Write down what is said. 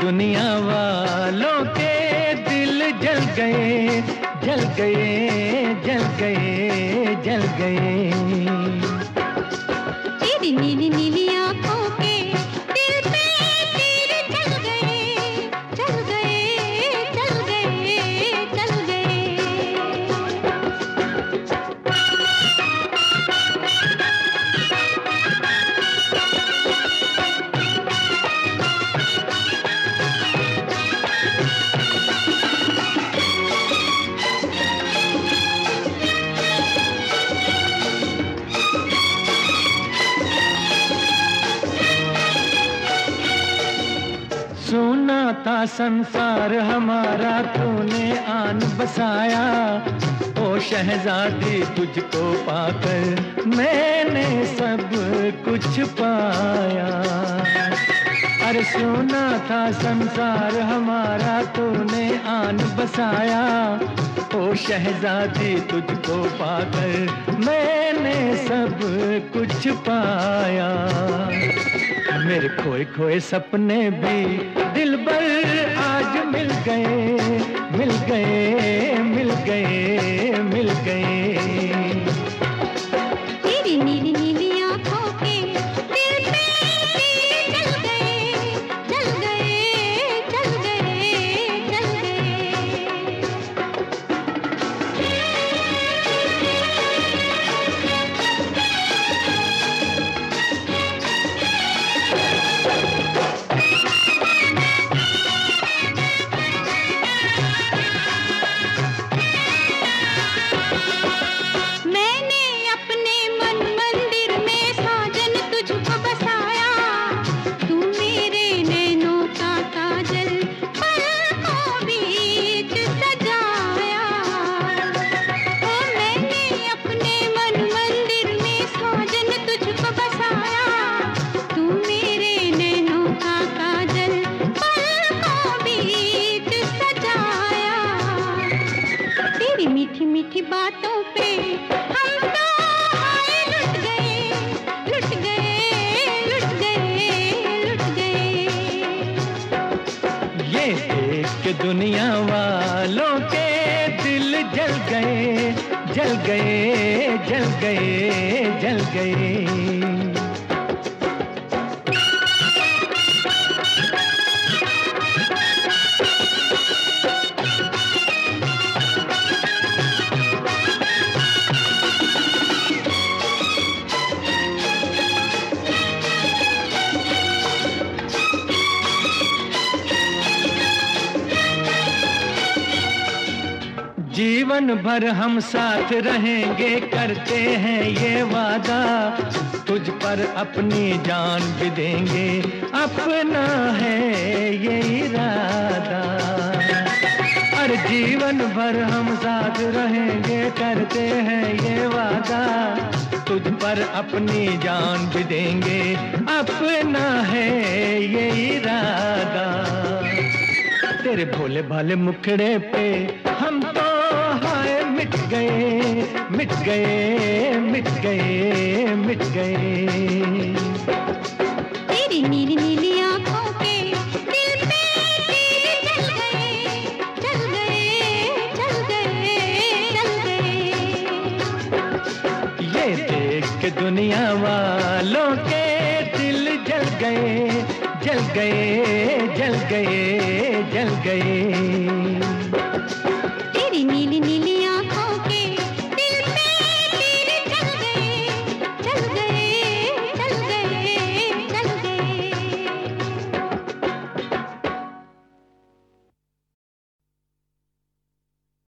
दुनिया वालों के दिल जल गए जल गए जल गए। जल गए। नीली नीली था संसार हमारा तूने आन बसाया। ओ शहजादी तुझको पाकर मैंने सब कुछ पाया। अरे सोना था संसार हमारा तूने आन बसाया। ओ शहजादी तुझको पाकर मैंने सब कुछ पाया। मेरे खोए खोए सपने भी मिल गए मिल गए। तेरी मीठी मीठी बातों पे हम तो हाय लुट गए लुट गए लुट गए लुट गए। ये देख के दुनिया वालों के दिल जल गए जल गए जल गए जल गए। जीवन भर हम साथ रहेंगे, करते हैं ये वादा। तुझ पर अपनी जान भी देंगे अपना है ये इरादा। और जीवन भर हम साथ रहेंगे, करते हैं ये वादा। तुझ पर अपनी जान भी देंगे अपना है ये इरादा। तेरे भोले भाले मुखड़े पे मिट गए मिट गए मिट गए मिट गए। तेरी नीली नीली आँखों के दिल पे चल गए चल गए चल गए चल गए। ये देख के दुनिया वालों के दिल जल गए जल गए जल गए जल गए।